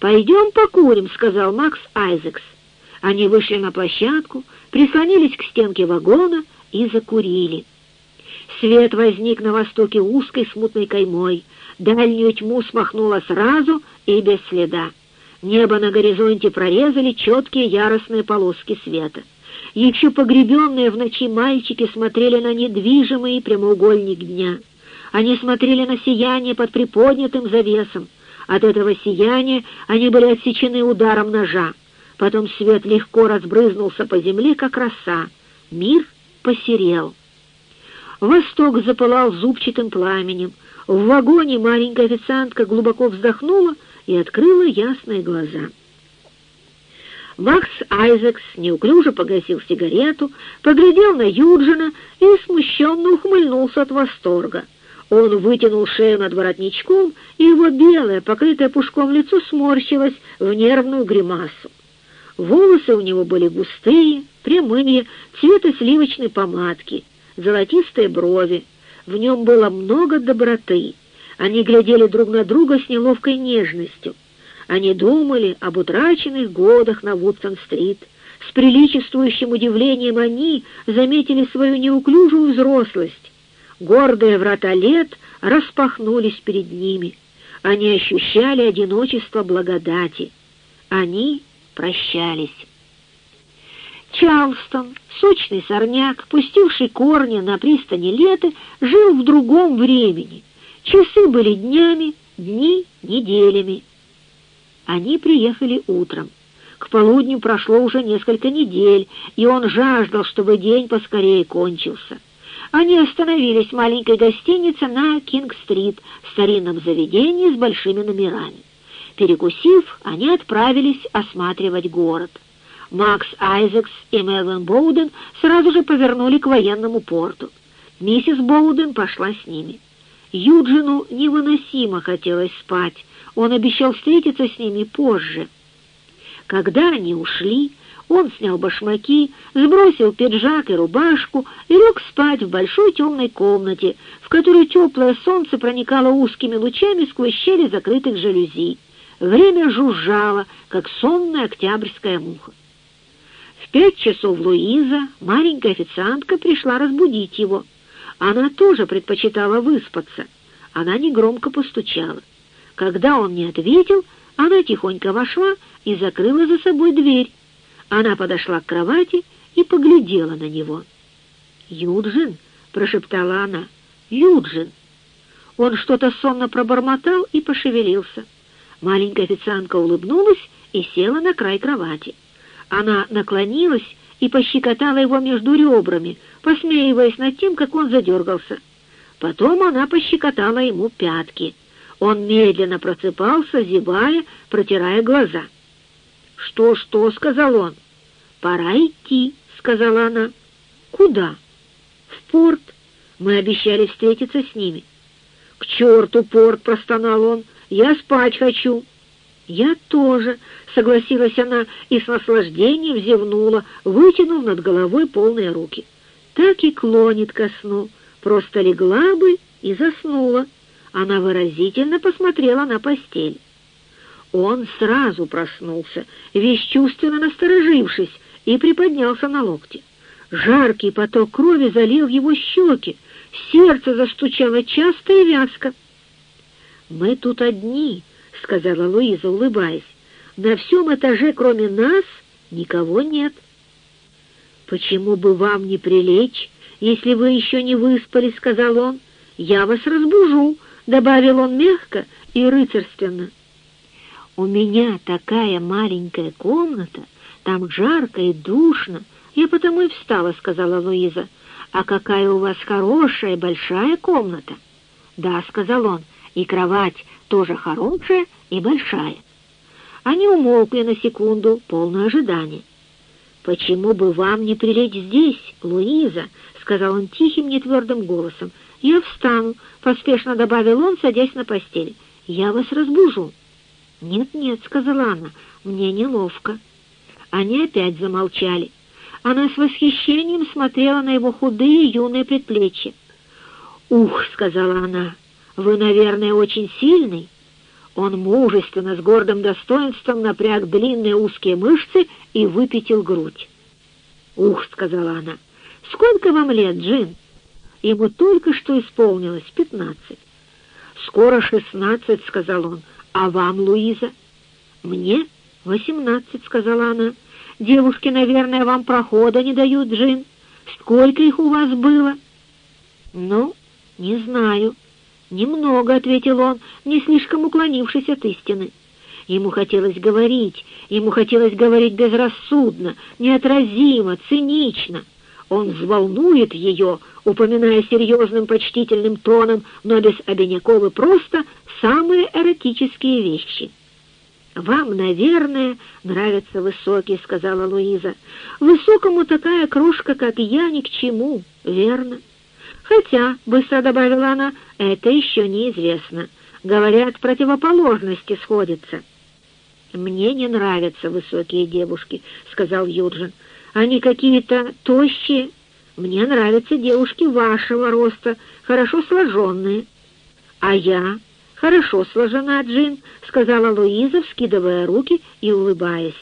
«Пойдем покурим», — сказал Макс Айзекс. Они вышли на площадку, прислонились к стенке вагона и закурили. Свет возник на востоке узкой смутной каймой. Дальнюю тьму смахнуло сразу и без следа. Небо на горизонте прорезали четкие яростные полоски света. Еще погребенные в ночи мальчики смотрели на недвижимый прямоугольник дня. Они смотрели на сияние под приподнятым завесом. От этого сияния они были отсечены ударом ножа. Потом свет легко разбрызнулся по земле, как роса. Мир посерел. Восток запылал зубчатым пламенем. В вагоне маленькая официантка глубоко вздохнула и открыла ясные глаза. Макс Айзекс неуклюже погасил сигарету, поглядел на Юджина и смущенно ухмыльнулся от восторга. Он вытянул шею над воротничком, и его белое, покрытое пушком лицо сморщилось в нервную гримасу. Волосы у него были густые, прямые, цвета сливочной помадки, золотистые брови. В нем было много доброты. Они глядели друг на друга с неловкой нежностью. Они думали об утраченных годах на Вудсон-стрит. С приличествующим удивлением они заметили свою неуклюжую взрослость. Гордые врата лет распахнулись перед ними. Они ощущали одиночество благодати. Они прощались. Чарлстон, сочный сорняк, пустивший корни на пристани лета, жил в другом времени. Часы были днями, дни — неделями. Они приехали утром. К полудню прошло уже несколько недель, и он жаждал, чтобы день поскорее кончился. Они остановились в маленькой гостинице на Кинг-стрит, старинном заведении с большими номерами. Перекусив, они отправились осматривать город. Макс Айзекс и Мелвин Боуден сразу же повернули к военному порту. Миссис Боуден пошла с ними. Юджину невыносимо хотелось спать. Он обещал встретиться с ними позже. Когда они ушли, он снял башмаки, сбросил пиджак и рубашку и лег спать в большой темной комнате, в которую теплое солнце проникало узкими лучами сквозь щели закрытых жалюзи. Время жужжало, как сонная октябрьская муха. В пять часов Луиза, маленькая официантка, пришла разбудить его. Она тоже предпочитала выспаться. Она негромко постучала. Когда он не ответил, она тихонько вошла и закрыла за собой дверь. Она подошла к кровати и поглядела на него. «Юджин!» — прошептала она. «Юджин!» Он что-то сонно пробормотал и пошевелился. Маленькая официантка улыбнулась и села на край кровати. Она наклонилась и пощекотала его между ребрами, посмеиваясь над тем, как он задергался. Потом она пощекотала ему пятки. Он медленно просыпался, зевая, протирая глаза. «Что, что?» — сказал он. «Пора идти», — сказала она. «Куда?» «В порт. Мы обещали встретиться с ними». «К черту порт!» — простонал он. Я спать хочу». «Я тоже», — согласилась она и с наслаждением зевнула, вытянув над головой полные руки. Так и клонит ко сну, просто легла бы и заснула. Она выразительно посмотрела на постель. Он сразу проснулся, весь чувственно насторожившись, и приподнялся на локте. Жаркий поток крови залил его щеки, сердце застучало часто и вязко. «Мы тут одни», — сказала Луиза, улыбаясь. «На всем этаже, кроме нас, никого нет». «Почему бы вам не прилечь, если вы еще не выспались?» — сказал он. «Я вас разбужу», — добавил он мягко и рыцарственно. «У меня такая маленькая комната, там жарко и душно. Я потому и встала», — сказала Луиза. «А какая у вас хорошая большая комната!» «Да», — сказал он, — и кровать тоже хорошая и большая. Они умолкли на секунду, полное ожидание. «Почему бы вам не прилечь здесь, Луиза?» — сказал он тихим, нетвердым голосом. «Я встану», — поспешно добавил он, садясь на постель. «Я вас разбужу». «Нет-нет», — сказала она, — «мне неловко». Они опять замолчали. Она с восхищением смотрела на его худые юные предплечья. «Ух», — сказала она, — «Вы, наверное, очень сильный?» Он мужественно, с гордым достоинством напряг длинные узкие мышцы и выпятил грудь. «Ух!» — сказала она. «Сколько вам лет, Джин?» Ему только что исполнилось пятнадцать. «Скоро шестнадцать», — сказал он. «А вам, Луиза?» «Мне восемнадцать», — сказала она. «Девушки, наверное, вам прохода не дают, Джин. Сколько их у вас было?» «Ну, не знаю». «Немного», — ответил он, не слишком уклонившись от истины. Ему хотелось говорить, ему хотелось говорить безрассудно, неотразимо, цинично. Он взволнует ее, упоминая серьезным почтительным тоном, но без обиняков и просто самые эротические вещи. «Вам, наверное, нравятся высокие», — сказала Луиза. «Высокому такая кружка, как я, ни к чему, верно?» «Хотя», — быстро добавила она, — «это еще неизвестно. Говорят, противоположности сходятся». «Мне не нравятся высокие девушки», — сказал Юджин. «Они какие-то тощие. Мне нравятся девушки вашего роста, хорошо сложенные». «А я хорошо сложена, Джин», — сказала Луиза, вскидывая руки и улыбаясь.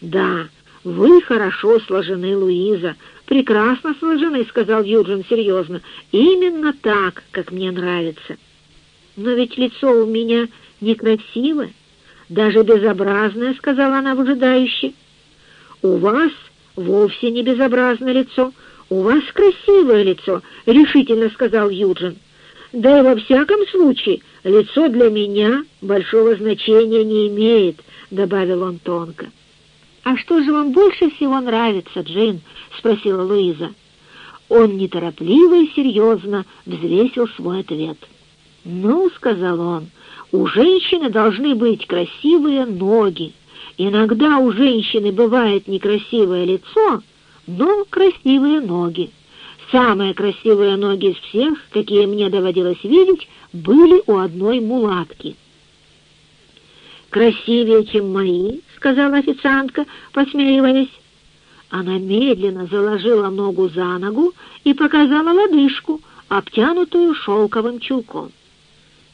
«Да, вы хорошо сложены, Луиза, прекрасно сложены», — сказал Юджин серьезно. «Именно так, как мне нравится». «Но ведь лицо у меня некрасивое» даже безобразное», — сказала она выжидающе. «У вас вовсе не безобразное лицо, у вас красивое лицо», — решительно сказал Юджин. «Да и во всяком случае лицо для меня большого значения не имеет», — добавил он тонко. «А что же вам больше всего нравится, Джин?» — спросила Луиза. Он неторопливо и серьезно взвесил свой ответ. «Ну, — сказал он, у женщины должны быть красивые ноги. Иногда у женщины бывает некрасивое лицо, но красивые ноги. Самые красивые ноги из всех, какие мне доводилось видеть, были у одной мулатки. «Красивее, чем мои», — сказала официантка, посмеиваясь. Она медленно заложила ногу за ногу и показала лодыжку, обтянутую шелковым чулком.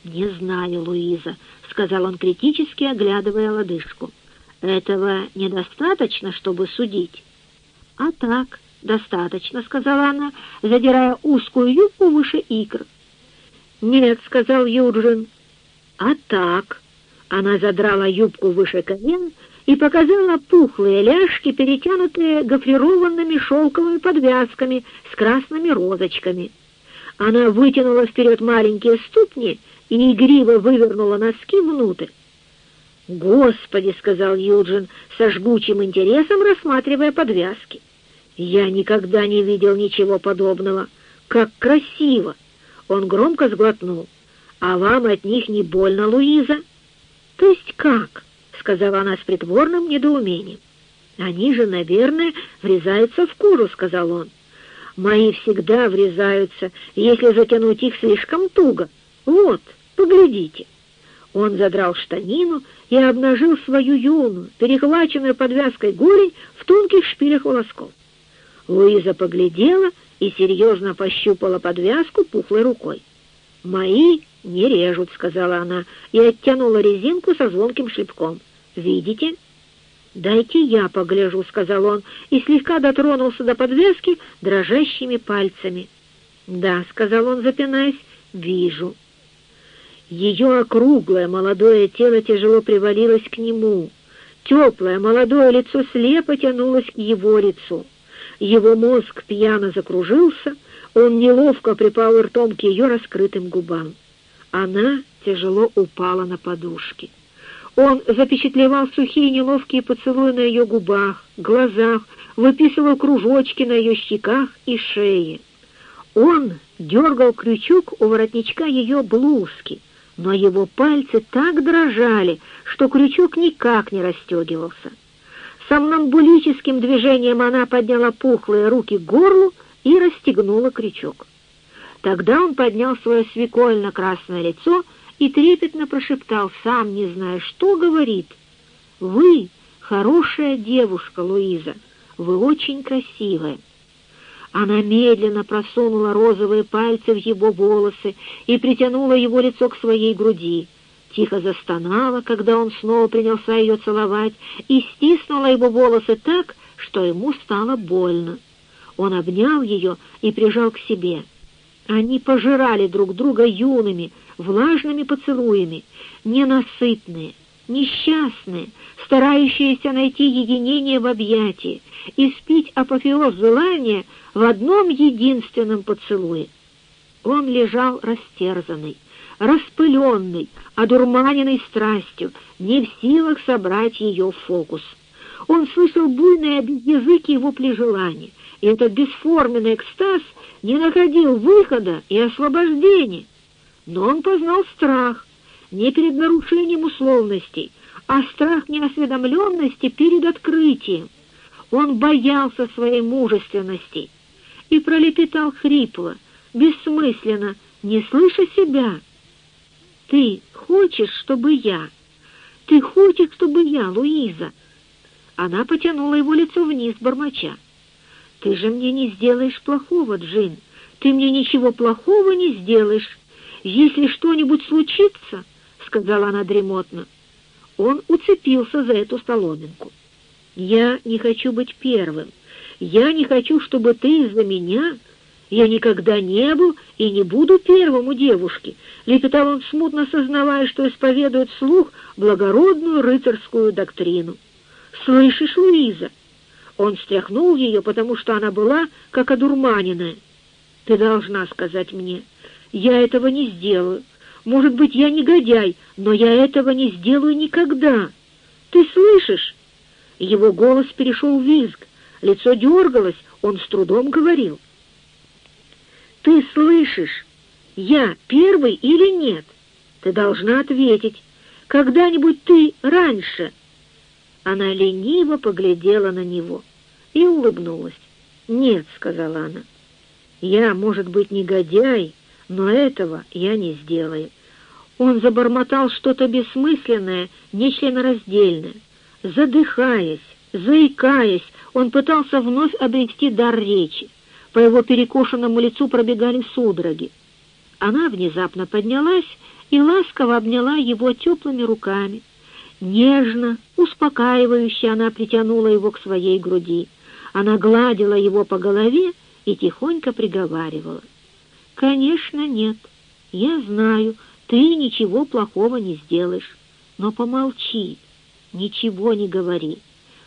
«Не знаю, Луиза», — сказал он критически, оглядывая лодыжку. «Этого недостаточно, чтобы судить». «А так, достаточно», — сказала она, задирая узкую юбку выше икр. «Нет», — сказал Юджин. «А так». Она задрала юбку выше колен и показала пухлые ляжки, перетянутые гофрированными шелковыми подвязками с красными розочками. Она вытянула вперед маленькие ступни и игриво вывернула носки внутрь. «Господи!» — сказал Юджин со жгучим интересом, рассматривая подвязки. «Я никогда не видел ничего подобного. Как красиво!» Он громко сглотнул. «А вам от них не больно, Луиза?» «То есть как?» — сказала она с притворным недоумением. «Они же, наверное, врезаются в кожу», — сказал он. «Мои всегда врезаются, если затянуть их слишком туго. Вот, Поглядите!» Он задрал штанину и обнажил свою юную, перехваченную подвязкой голень в тонких шпилях волосков. Луиза поглядела и серьезно пощупала подвязку пухлой рукой. «Мои не режут», — сказала она, и оттянула резинку со звонким шлепком. «Видите?» «Дайте я погляжу», — сказал он, и слегка дотронулся до подвески дрожащими пальцами. «Да», — сказал он, запинаясь, — «вижу». Ее округлое молодое тело тяжело привалилось к нему. Теплое молодое лицо слепо тянулось к его лицу. Его мозг пьяно закружился, он неловко припал ртом к ее раскрытым губам. Она тяжело упала на подушки. Он запечатлевал сухие неловкие поцелуи на ее губах, глазах, выписывал кружочки на ее щеках и шее. Он дергал крючок у воротничка ее блузки — но его пальцы так дрожали, что крючок никак не расстегивался. Сомнамбулическим движением она подняла пухлые руки к горлу и расстегнула крючок. Тогда он поднял свое свекольно-красное лицо и трепетно прошептал, сам не зная, что говорит. «Вы хорошая девушка, Луиза, вы очень красивая». Она медленно просунула розовые пальцы в его волосы и притянула его лицо к своей груди. тихо застонала, когда он снова принялся ее целовать, и стиснула его волосы так, что ему стало больно. Он обнял ее и прижал к себе. Они пожирали друг друга юными, влажными поцелуями, ненасытные, несчастные, старающиеся найти единение в объятии и спить апофеоз желания в одном единственном поцелуе. Он лежал растерзанный, распыленный, одурманенный страстью, не в силах собрать ее в фокус. Он слышал буйные обезъязыки его желания, и этот бесформенный экстаз не находил выхода и освобождения. Но он познал страх, не перед нарушением условностей, а страх неосведомленности перед открытием. Он боялся своей мужественности и пролепетал хрипло, бессмысленно, не слыша себя. «Ты хочешь, чтобы я? Ты хочешь, чтобы я, Луиза?» Она потянула его лицо вниз, бормоча. «Ты же мне не сделаешь плохого, Джин. Ты мне ничего плохого не сделаешь. Если что-нибудь случится, — сказала она дремотно, — он уцепился за эту соломинку. Я не хочу быть первым. Я не хочу, чтобы ты из-за меня... Я никогда не был и не буду первым у девушки, — лепетал он, смутно сознавая, что исповедует слух благородную рыцарскую доктрину. «Слышишь, Луиза?» Он стряхнул ее, потому что она была как одурманенная. «Ты должна сказать мне. Я этого не сделаю. Может быть, я негодяй, но я этого не сделаю никогда. Ты слышишь?» Его голос перешел в визг. Лицо дергалось, он с трудом говорил. «Ты слышишь? Я первый или нет? Ты должна ответить. Когда-нибудь ты раньше...» Она лениво поглядела на него и улыбнулась. «Нет», — сказала она, — «я, может быть, негодяй, но этого я не сделаю». Он забормотал что-то бессмысленное, нечленораздельное. Задыхаясь, заикаясь, он пытался вновь обрести дар речи. По его перекошенному лицу пробегали судороги. Она внезапно поднялась и ласково обняла его теплыми руками. Нежно, успокаивающе она притянула его к своей груди. Она гладила его по голове и тихонько приговаривала. «Конечно, нет. Я знаю, ты ничего плохого не сделаешь. Но помолчи, ничего не говори.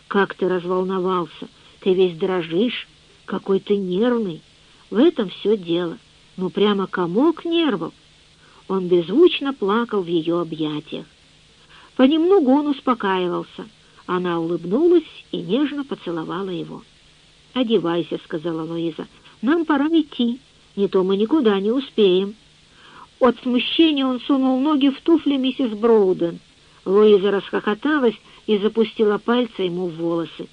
Как ты разволновался, ты весь дрожишь, какой ты нервный. В этом все дело. Ну, прямо комок нервов». Он беззвучно плакал в ее объятиях. Понемногу он успокаивался. Она улыбнулась и нежно поцеловала его. «Одевайся», — сказала Луиза. «Нам пора идти, не то мы никуда не успеем». От смущения он сунул ноги в туфли миссис Броуден. Луиза расхохоталась и запустила пальцы ему в волосы.